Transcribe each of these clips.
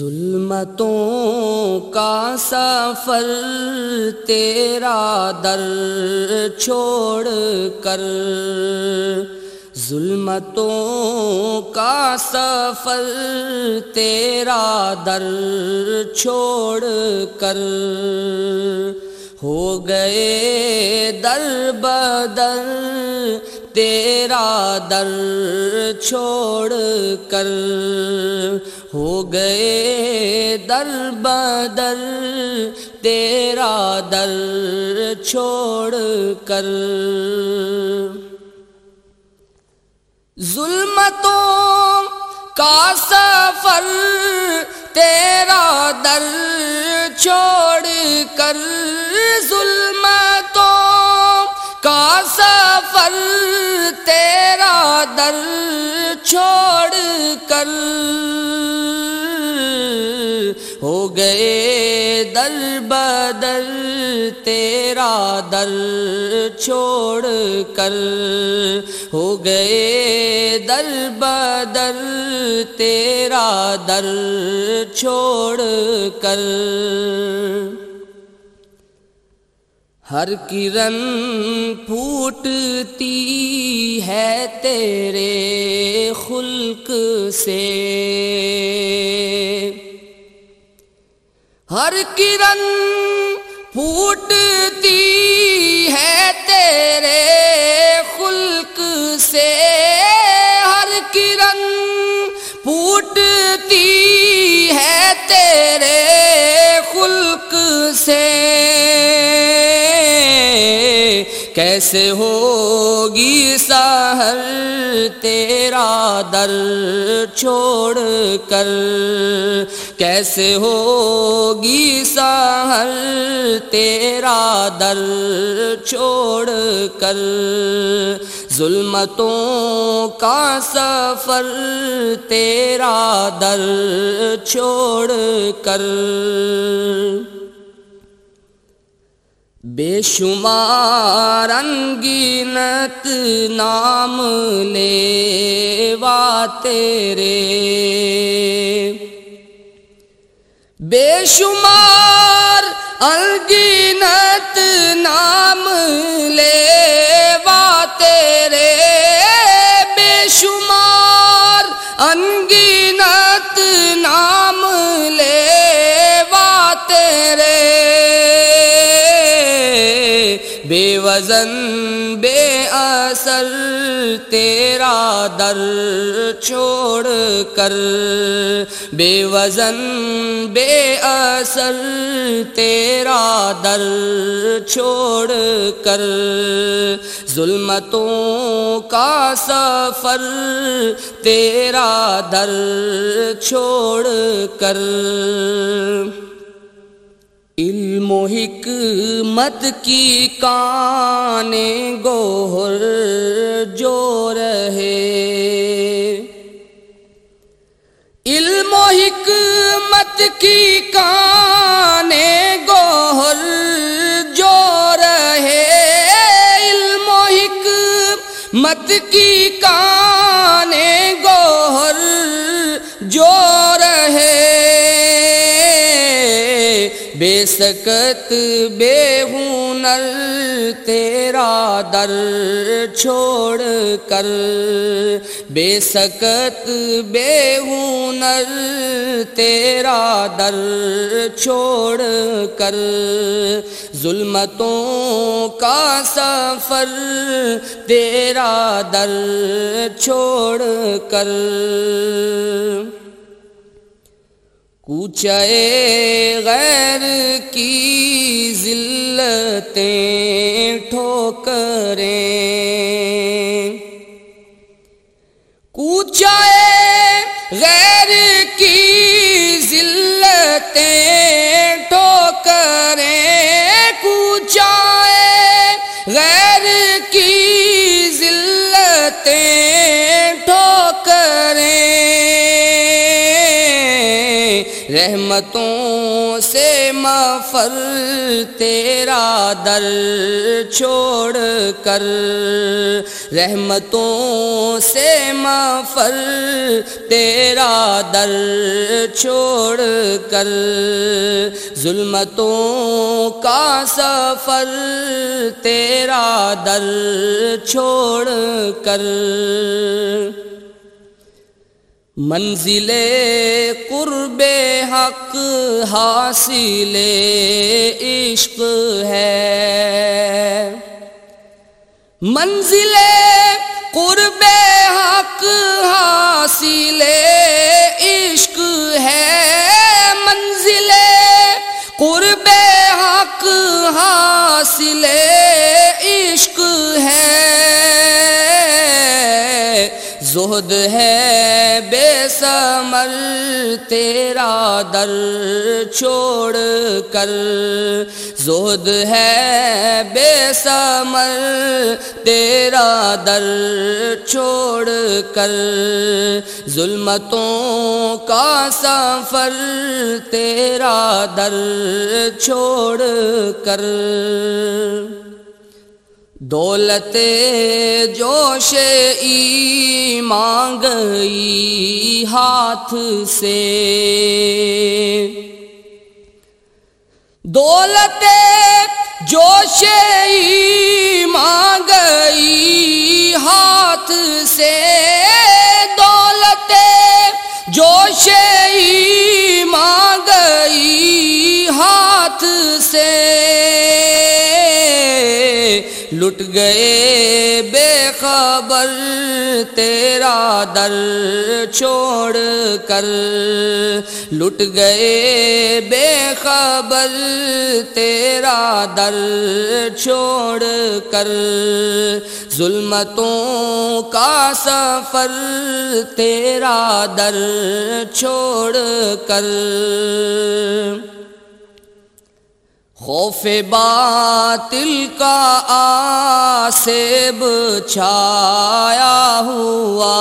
ظلمتوں کا سفر تیرا در چھوڑ کر۔ ظلمتوں کا سفر تیرا در چھوڑ کر۔ ہو گئے در بدر تیرا در چھوڑ کر۔ ہو گئے در بدر، تیرا در چھوڑ کر۔ ظلمتوں کا سفر تیرا در چھوڑ کر۔ ظلمتوں کا سفر تیرا در چھوڑ کر۔ ہو گئے در بدر تیرا در چھوڑ کر۔ ہو گئے در بدر تیرا در چھوڑ کر۔ ہر کرن پھوٹتی ہے تیرے خلق سے۔ ہر کرن پھوٹتی ہے تیرے خلق سے۔ ہر کرن پھوٹتی ہے تیرے خلق سے۔ کیسے ہوگی سہر تیرا در چھوڑ کر کیسے ہوگی سہر تیرا در چھوڑ کر ظلمتوں کا سفر تیرا در چھوڑ کر بے شمار انگینت نام لے وا تیرے۔ بے شمار انگینت نام لے وا تیرے۔ بے شمار انگینت نام لے وزن بے اثر، تیرا در چھوڑ کر۔ بے وزن بے اثر، تیرا در چھوڑ کر۔ ظلمتوں کا سفر، تیرا در چھوڑ کر۔ علم و حکمت کی کان گوہر جو رہے۔ علم و حکمت کی کان گوہر جو رہے۔ علم و حکمت کی کان بے سکت بے ہنر، تیرا در چھوڑ کر۔ بے سکت بے ہنر، تیرا در چھوڑ کر۔ ظلمتوں کا سفر، تیرا در چھوڑ کر۔ کوچے غیر کی ذلتیں۔ رحمتوں سے مفر تیرا در چھوڑ کر۔ رحمتوں سے مفر تیرا در چھوڑ کر۔ ظلمتوں کا سفر، تیرا در چھوڑ کر۔ منزل قرب حق حاصل عشق ہے۔ منزل قرب حق حاصل عشق ہے۔ منزل قرب حق حاصل عشق ہے۔ زہد ہے بے سمر، تیرا در چھوڑ کر۔ زہد ہے بے سمر، تیرا در چھوڑ کر۔ ظلمتوں کا سفر، تیرا در چھوڑ کر۔ دولت جوش ای مانگئی ہاتھ سے۔ دولت جوش ای مانگئی ہاتھ سے۔ دولت جوش ای مانگئی ہاتھ سے۔ لٹ گئے بے خبر، تیرا در چھوڑ کر۔ لٹ گئے بے خبر، تیرا در چھوڑ کر۔ ظلمتوں کا سفر، تیرا در چھوڑ کر۔ خوف باطل کا آسیب چھایا ہوا۔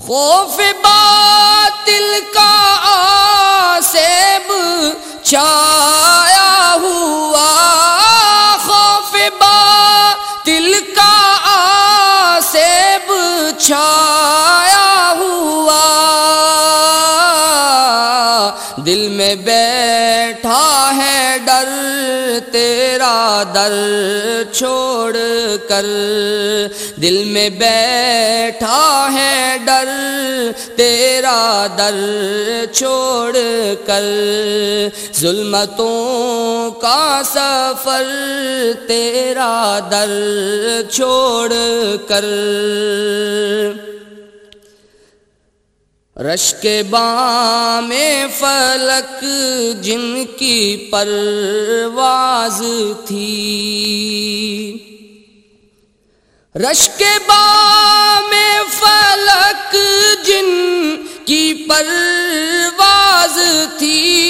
خوف باطل کا در چھوڑ کر دل میں بیٹھا ہے ڈر، تیرا در چھوڑ کر ظلمتوں کا سفر، تیرا در چھوڑ کر رش کے بام فلک جن کی پرواز تھی۔ رش کے بام فلک جن کی پرواز تھی۔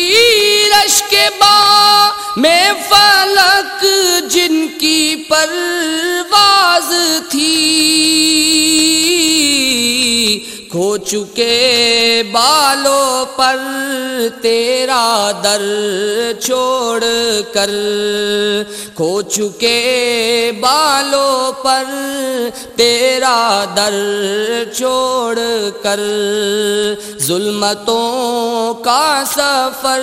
رش کے با میں فلک جن کی پرواز تھی۔ چکے بالوں پر تیرا در چھوڑ کر۔ کھو چکے بالوں پر تیرا در چھوڑ کر۔ ظلمتوں کا سفر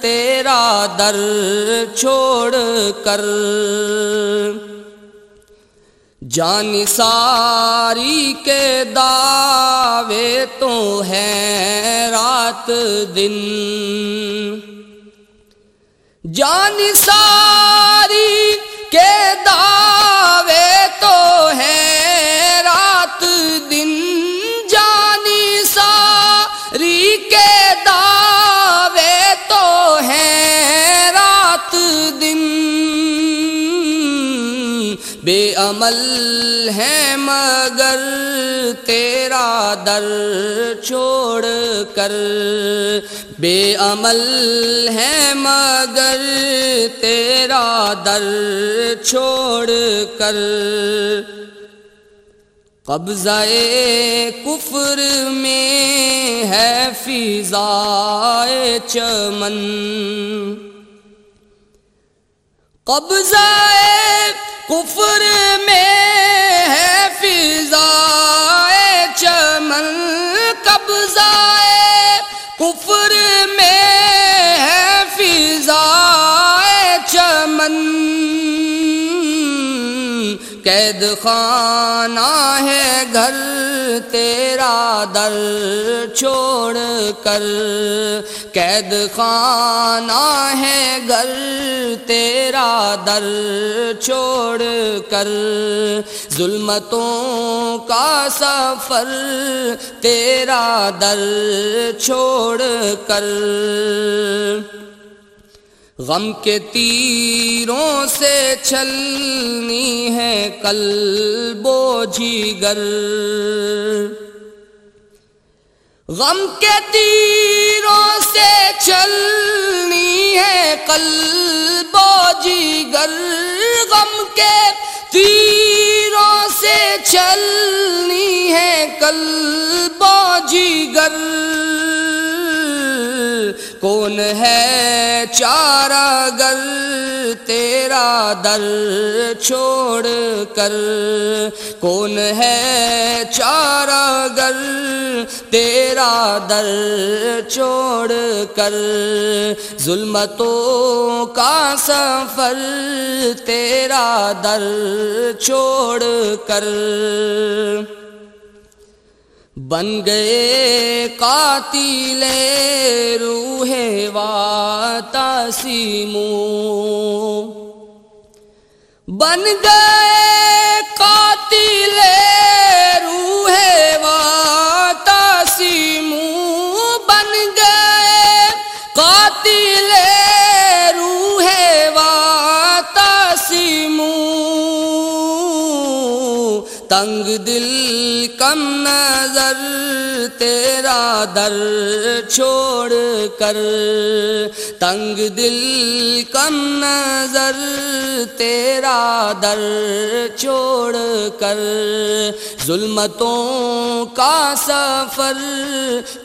تیرا در چھوڑ کر۔ جان ساری کے دعوے تو ہیں رات دن۔ جان ساری عمل ہے مگر تیرا در چھوڑ کر۔ بے عمل ہے مگر تیرا در چھوڑ کر۔ قبضہ کفر میں ہے فضا چمن۔ قبضہ کفر میں ہے فضا چمن قبضہ کفر میں ہے فضا چمن۔ قید خانہ ہے گھر تیرا در چھوڑ کر۔ قید خانہ ہے گھر، تیرا در چھوڑ کر۔ ظلمتوں کا سفر، تیرا در چھوڑ کر۔ غم کے تیروں سے چھلنی ہے کل بوجھی گر غم کے تیروں سے چلنی ہے کل بوجھی گر غم کے تیروں سے چلنی ہے کل بوجھی گر کون ہے چارہ گر تیرا در چھوڑ کر؟ کون ہے چارہ گر تیرا در چھوڑ کر؟ ظلمتوں کا سفر تیرا در چھوڑ کر۔ بن گئے قاتل روح و تسیمو بن گئے قاتل تنگ دل کم نظر، تیرا در چھوڑ کر۔ تنگ دل کم نظر، تیرا در چھوڑ کر۔ ظلمتوں کا سفر،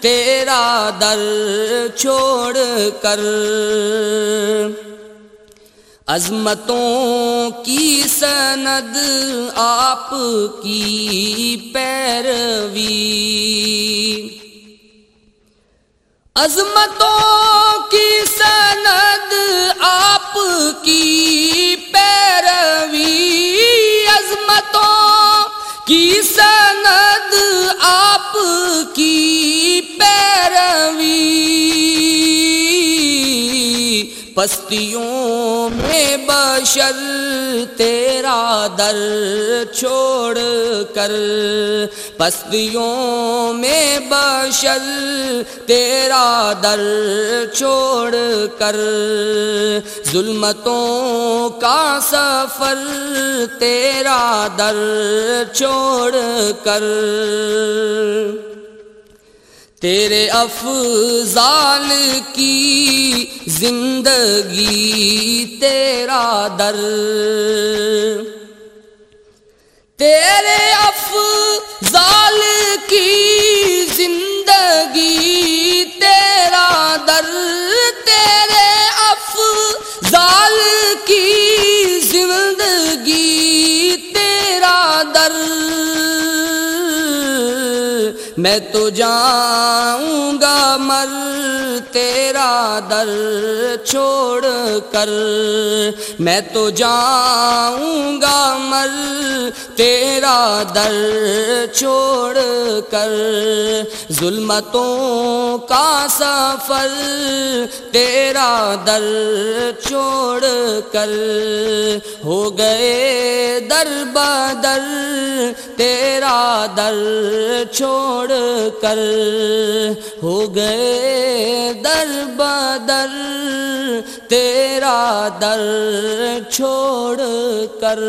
تیرا در چھوڑ کر۔ عظمتوں کی سند آپ کی پیروی۔ عظمتوں کی سند آپ کی پیروی۔ عظمتوں کی سند پستیوں میں بشر، تیرا در چھوڑ کر۔ پستیوں میں بشر، تیرا در چھوڑ کر۔ ظلمتوں کا سفر، تیرا در چھوڑ کر۔ تیرے افضال کی زندگی تیرا در۔ تیرے افضال کی زندگی میں تو جاؤں گا مر تیرا در چھوڑ کر۔ میں تو جاؤں گا مر تیرا در چھوڑ کر۔ ظلمتوں کا سفر تیرا در چھوڑ کر۔ ہو گئے در بدر تیرا در چھوڑ کر ہو گئے در بدر تیرا در چھوڑ کر۔